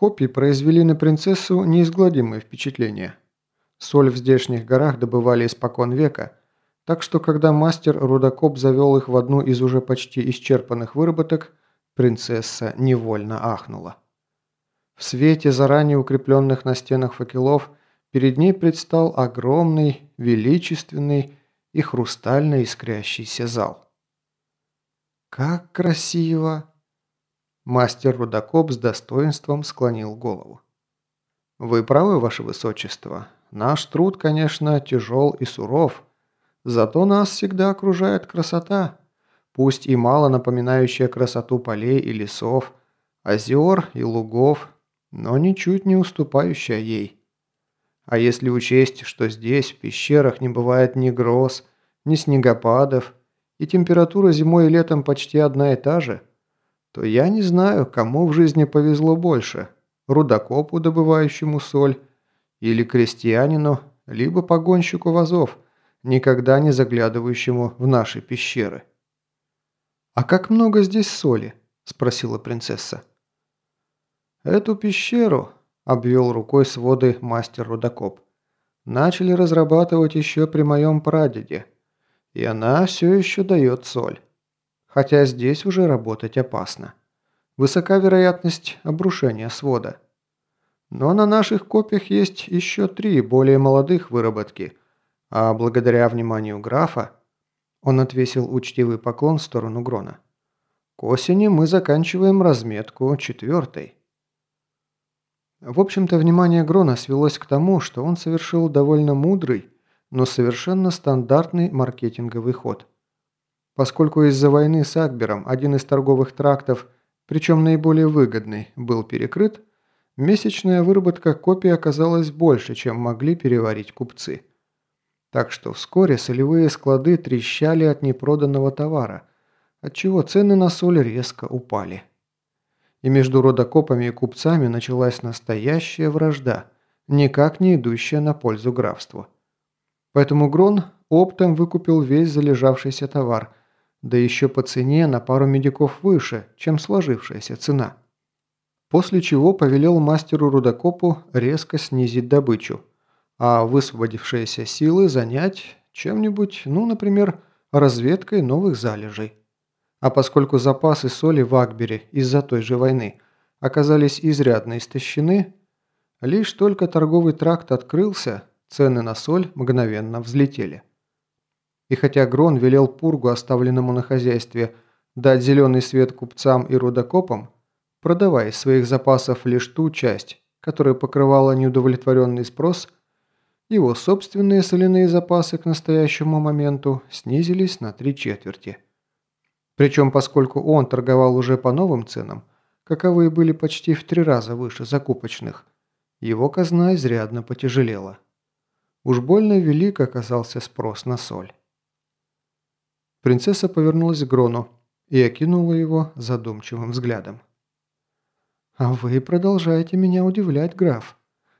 Копии произвели на принцессу неизгладимое впечатление. Соль в здешних горах добывали испокон века, так что когда мастер Рудокоп завел их в одну из уже почти исчерпанных выработок, принцесса невольно ахнула. В свете заранее укрепленных на стенах факелов перед ней предстал огромный, величественный и хрустально искрящийся зал. «Как красиво!» Мастер Рудокоп с достоинством склонил голову. «Вы правы, Ваше Высочество. Наш труд, конечно, тяжел и суров, зато нас всегда окружает красота, пусть и мало напоминающая красоту полей и лесов, озер и лугов, но ничуть не уступающая ей. А если учесть, что здесь, в пещерах, не бывает ни гроз, ни снегопадов, и температура зимой и летом почти одна и та же, то я не знаю, кому в жизни повезло больше – рудокопу, добывающему соль, или крестьянину, либо погонщику вазов, никогда не заглядывающему в наши пещеры. «А как много здесь соли?» – спросила принцесса. «Эту пещеру», – обвел рукой своды мастер Рудокоп, – «начали разрабатывать еще при моем прадеде – и она все еще дает соль. Хотя здесь уже работать опасно. Высока вероятность обрушения свода. Но на наших копиях есть еще три более молодых выработки, а благодаря вниманию графа он отвесил учтивый поклон в сторону Грона. К осени мы заканчиваем разметку четвертой. В общем-то, внимание Грона свелось к тому, что он совершил довольно мудрый но совершенно стандартный маркетинговый ход. Поскольку из-за войны с Акбером один из торговых трактов, причем наиболее выгодный, был перекрыт, месячная выработка копий оказалась больше, чем могли переварить купцы. Так что вскоре солевые склады трещали от непроданного товара, отчего цены на соль резко упали. И между родокопами и купцами началась настоящая вражда, никак не идущая на пользу графству. Поэтому Грон оптом выкупил весь залежавшийся товар, да еще по цене на пару медиков выше, чем сложившаяся цена. После чего повелел мастеру Рудокопу резко снизить добычу, а высвободившиеся силы занять чем-нибудь, ну, например, разведкой новых залежей. А поскольку запасы соли в Акбере из-за той же войны оказались изрядно истощены, лишь только торговый тракт открылся, Цены на соль мгновенно взлетели. И хотя Грон велел Пургу, оставленному на хозяйстве, дать зеленый свет купцам и рудокопам, продавая из своих запасов лишь ту часть, которая покрывала неудовлетворенный спрос, его собственные соляные запасы к настоящему моменту снизились на три четверти. Причем, поскольку он торговал уже по новым ценам, каковые были почти в три раза выше закупочных, его казна изрядно потяжелела. Уж больно велик оказался спрос на соль. Принцесса повернулась к Грону и окинула его задумчивым взглядом. «А вы продолжаете меня удивлять, граф.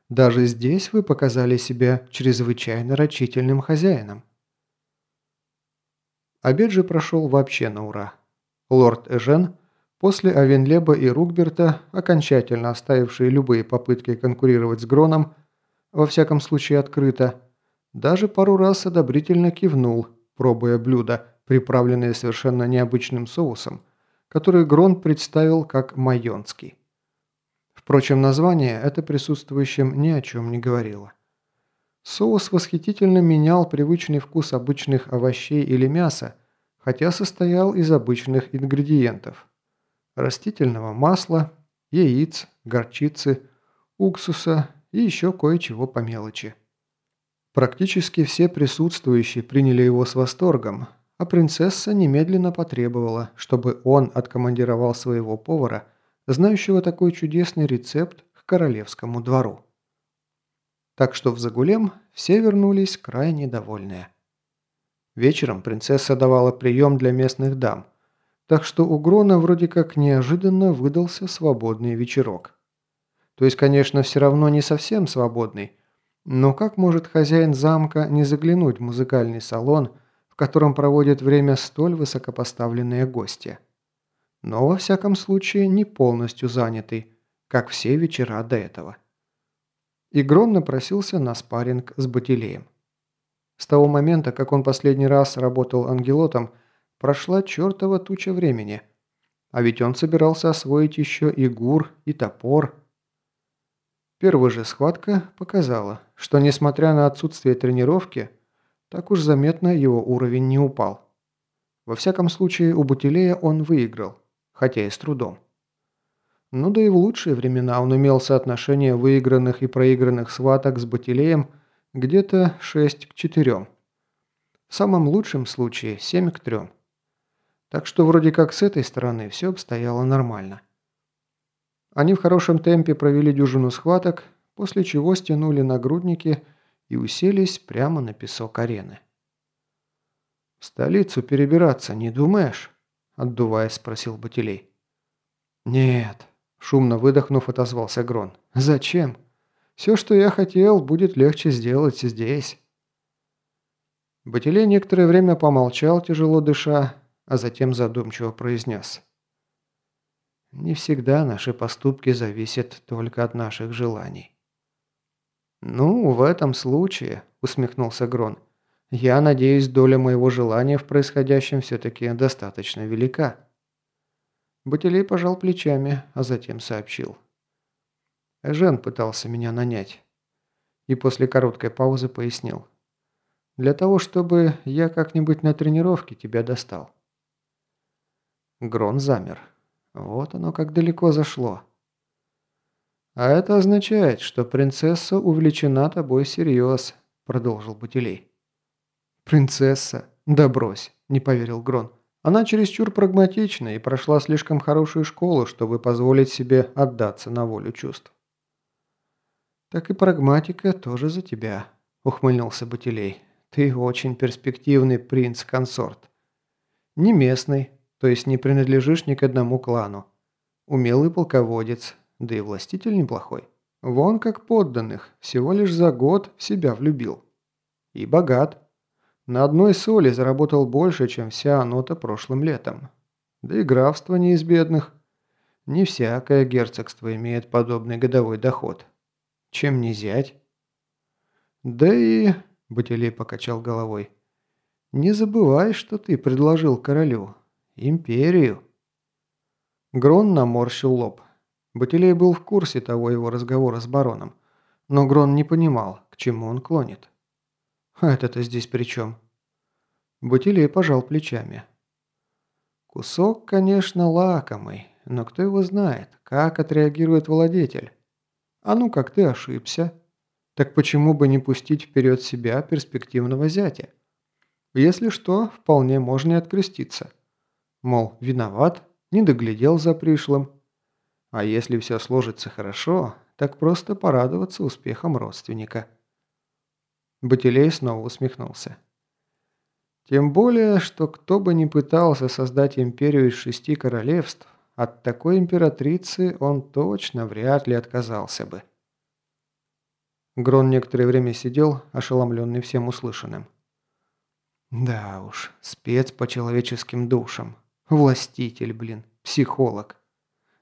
Даже здесь вы показали себя чрезвычайно рачительным хозяином». Обед же прошел вообще на ура. Лорд Эжен, после Авенлеба и Рукберта, окончательно оставившие любые попытки конкурировать с Гроном, во всяком случае открыто, даже пару раз одобрительно кивнул, пробуя блюдо, приправленное совершенно необычным соусом, который Грон представил как майонский. Впрочем, название это присутствующим ни о чем не говорило. Соус восхитительно менял привычный вкус обычных овощей или мяса, хотя состоял из обычных ингредиентов. Растительного масла, яиц, горчицы, уксуса и еще кое-чего по мелочи. Практически все присутствующие приняли его с восторгом, а принцесса немедленно потребовала, чтобы он откомандировал своего повара, знающего такой чудесный рецепт, к королевскому двору. Так что в Загулем все вернулись крайне довольные. Вечером принцесса давала прием для местных дам, так что у Грона вроде как неожиданно выдался свободный вечерок. То есть, конечно, все равно не совсем свободный. Но как может хозяин замка не заглянуть в музыкальный салон, котором проводят время столь высокопоставленные гости? Но, во всяком случае, не полностью занятый, как все вечера до этого. И Грон напросился на спарринг с Батилеем. С того момента, как он последний раз работал ангелотом, прошла чертова туча времени. А ведь он собирался освоить еще и гур, и топор. Первая же схватка показала, что несмотря на отсутствие тренировки, так уж заметно его уровень не упал. Во всяком случае, у Бутилея он выиграл, хотя и с трудом. Ну да и в лучшие времена он имел соотношение выигранных и проигранных схваток с Батилеем где-то 6 к 4. В самом лучшем случае 7 к 3. Так что вроде как с этой стороны все обстояло нормально. Они в хорошем темпе провели дюжину схваток, после чего стянули нагрудники и уселись прямо на песок арены. «В столицу перебираться не думаешь?» – отдуваясь, спросил Батилей. «Нет», Шумно выдохнув, отозвался Грон. «Зачем? Все, что я хотел, будет легче сделать здесь». Батилей некоторое время помолчал, тяжело дыша, а затем задумчиво произнес. «Не всегда наши поступки зависят только от наших желаний». «Ну, в этом случае», – усмехнулся Грон, – «я надеюсь, доля моего желания в происходящем все-таки достаточно велика». Батилей пожал плечами, а затем сообщил. Жен пытался меня нанять. И после короткой паузы пояснил. Для того, чтобы я как-нибудь на тренировке тебя достал. Грон замер. Вот оно как далеко зашло. «А это означает, что принцесса увлечена тобой всерьез», – продолжил Бутилей. «Принцесса? Да брось», – не поверил Грон. Она чересчур прагматична и прошла слишком хорошую школу, чтобы позволить себе отдаться на волю чувств. «Так и прагматика тоже за тебя», – ухмыльнулся Батилей. «Ты очень перспективный принц-консорт. Не местный, то есть не принадлежишь ни к одному клану. Умелый полководец, да и властитель неплохой. Вон как подданных, всего лишь за год в себя влюбил. И богат. На одной соли заработал больше, чем вся оно-то прошлым летом. Да и графство не из бедных. Не всякое герцогство имеет подобный годовой доход. Чем не зять? Да и... Батилей покачал головой. «Не забывай, что ты предложил королю. Империю». Грон наморщил лоб. Батилей был в курсе того его разговора с бароном. Но Грон не понимал, к чему он клонит. А это-то здесь при чем? Бутилей пожал плечами. Кусок, конечно, лакомый, но кто его знает, как отреагирует владетель? А ну как ты ошибся? Так почему бы не пустить вперед себя перспективного зятя? Если что, вполне можно и откреститься. Мол, виноват, не доглядел за пришлым. А если все сложится хорошо, так просто порадоваться успехом родственника. Батилей снова усмехнулся. Тем более, что кто бы ни пытался создать империю из шести королевств, от такой императрицы он точно вряд ли отказался бы. Грон некоторое время сидел, ошеломленный всем услышанным. Да уж, спец по человеческим душам. Властитель, блин, психолог.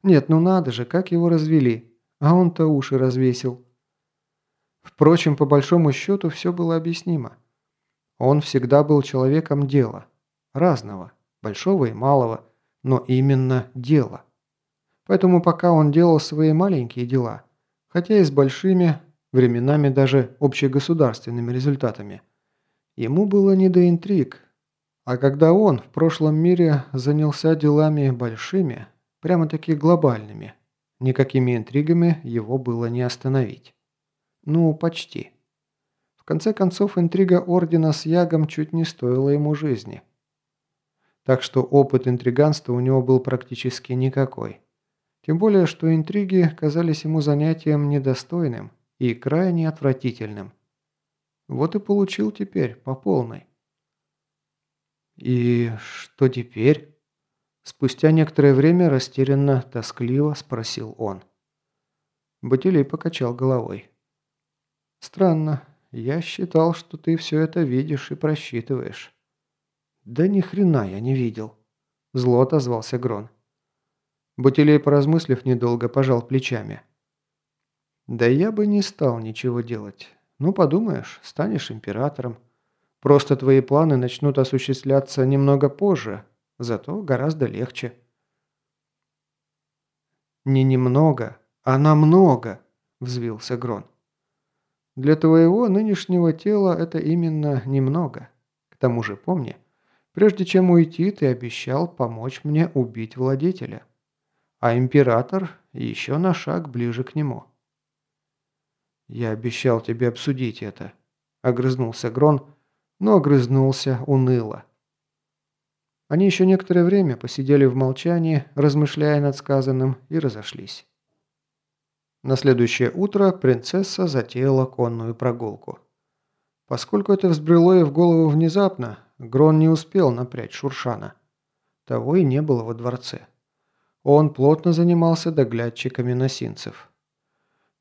Нет, ну надо же, как его развели. А он-то уши развесил. Впрочем, по большому счету все было объяснимо. Он всегда был человеком дела. Разного, большого и малого, но именно дела. Поэтому пока он делал свои маленькие дела, хотя и с большими, временами даже общегосударственными результатами, ему было не до интриг. А когда он в прошлом мире занялся делами большими, прямо-таки глобальными, никакими интригами его было не остановить. Ну, почти. В конце концов, интрига Ордена с Ягом чуть не стоила ему жизни. Так что опыт интриганства у него был практически никакой. Тем более, что интриги казались ему занятием недостойным и крайне отвратительным. Вот и получил теперь по полной. «И что теперь?» Спустя некоторое время растерянно, тоскливо спросил он. Батилей покачал головой. «Странно. Я считал, что ты все это видишь и просчитываешь». «Да ни хрена я не видел», – зло отозвался Грон. Бутилей, поразмыслив недолго, пожал плечами. «Да я бы не стал ничего делать. Ну, подумаешь, станешь императором. Просто твои планы начнут осуществляться немного позже, зато гораздо легче». «Не немного, а намного», – взвился Грон. «Для твоего нынешнего тела это именно немного. К тому же помни, прежде чем уйти, ты обещал помочь мне убить владетеля» а император еще на шаг ближе к нему. «Я обещал тебе обсудить это», – огрызнулся Грон, но огрызнулся уныло. Они еще некоторое время посидели в молчании, размышляя над сказанным, и разошлись. На следующее утро принцесса затеяла конную прогулку. Поскольку это взбрело ей в голову внезапно, Грон не успел напрячь Шуршана. Того и не было во дворце. Он плотно занимался доглядчиками носинцев.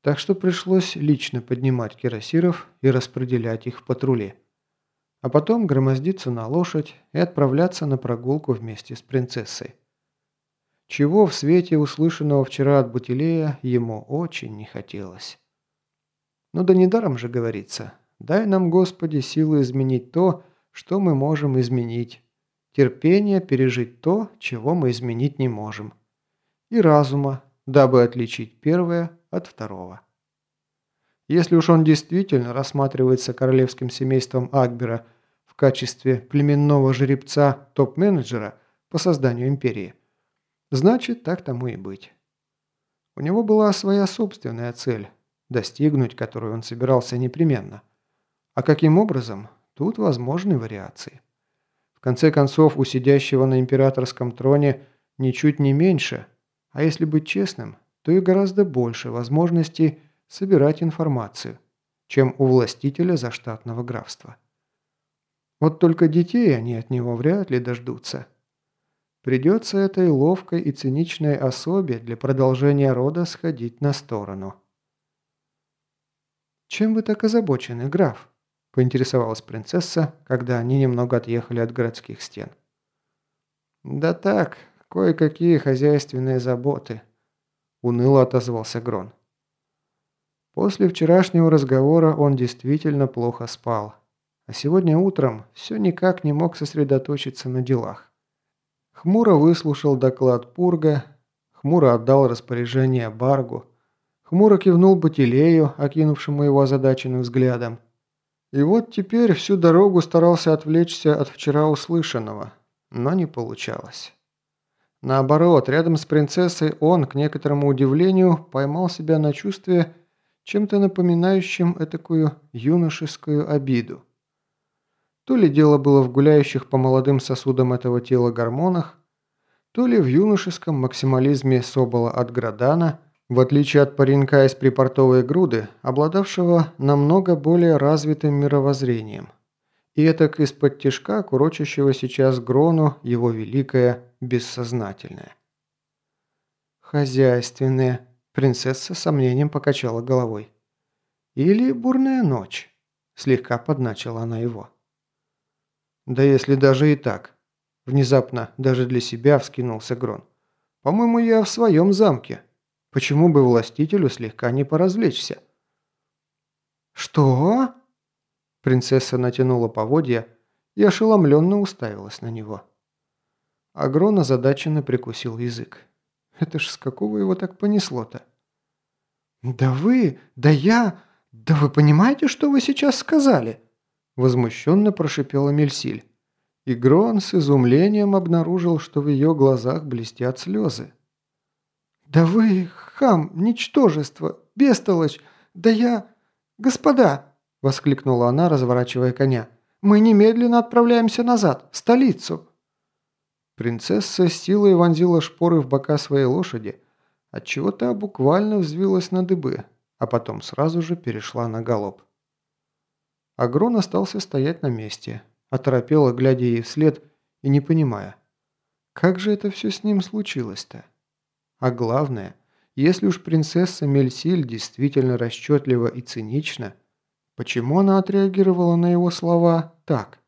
Так что пришлось лично поднимать кирасиров и распределять их в патруле. А потом громоздиться на лошадь и отправляться на прогулку вместе с принцессой. Чего в свете услышанного вчера от Бутилея ему очень не хотелось. Ну да недаром же говорится. Дай нам, Господи, силы изменить то, что мы можем изменить. Терпение пережить то, чего мы изменить не можем и разума, дабы отличить первое от второго. Если уж он действительно рассматривается королевским семейством Акбера в качестве племенного жеребца топ-менеджера по созданию империи, значит, так тому и быть. У него была своя собственная цель, достигнуть которую он собирался непременно. А каким образом, тут возможны вариации. В конце концов, у сидящего на императорском троне ничуть не меньше – а если быть честным, то и гораздо больше возможностей собирать информацию, чем у властителя заштатного графства. Вот только детей они от него вряд ли дождутся. Придется этой ловкой и циничной особе для продолжения рода сходить на сторону. «Чем вы так озабочены, граф?» – поинтересовалась принцесса, когда они немного отъехали от городских стен. «Да так, кое-какие хозяйственные заботы», – уныло отозвался Грон. После вчерашнего разговора он действительно плохо спал, а сегодня утром все никак не мог сосредоточиться на делах. Хмуро выслушал доклад Пурга, хмуро отдал распоряжение Баргу, хмуро кивнул Батилею, окинувшему его озадаченным взглядом. И вот теперь всю дорогу старался отвлечься от вчера услышанного, но не получалось. Наоборот, рядом с принцессой он, к некоторому удивлению, поймал себя на чувстве, чем-то напоминающим этакую юношескую обиду. То ли дело было в гуляющих по молодым сосудам этого тела гормонах, то ли в юношеском максимализме Собола от Градана, в отличие от паренька из припортовой груды, обладавшего намного более развитым мировоззрением и этак из-под тишка, курочащего сейчас Грону его великое бессознательное. «Хозяйственное», – принцесса с сомнением покачала головой. «Или бурная ночь», – слегка подначила она его. «Да если даже и так», – внезапно даже для себя вскинулся Грон. «По-моему, я в своем замке. Почему бы властителю слегка не поразвлечься?» «Что?» Принцесса натянула поводья и ошеломленно уставилась на него. Агрон озадаченно прикусил язык. Это ж с какого его так понесло-то? «Да вы, да я, да вы понимаете, что вы сейчас сказали?» Возмущенно прошипела Мельсиль. И Грон с изумлением обнаружил, что в ее глазах блестят слезы. «Да вы, хам, ничтожество, бестолочь, да я... Господа!» – воскликнула она, разворачивая коня. «Мы немедленно отправляемся назад, в столицу!» Принцесса с силой вонзила шпоры в бока своей лошади, отчего та буквально взвилась на дыбы, а потом сразу же перешла на галоп. Агрон остался стоять на месте, оторопело, глядя ей вслед и не понимая, как же это все с ним случилось-то? А главное, если уж принцесса Мельсиль действительно расчетлива и цинична – Почему она отреагировала на его слова так?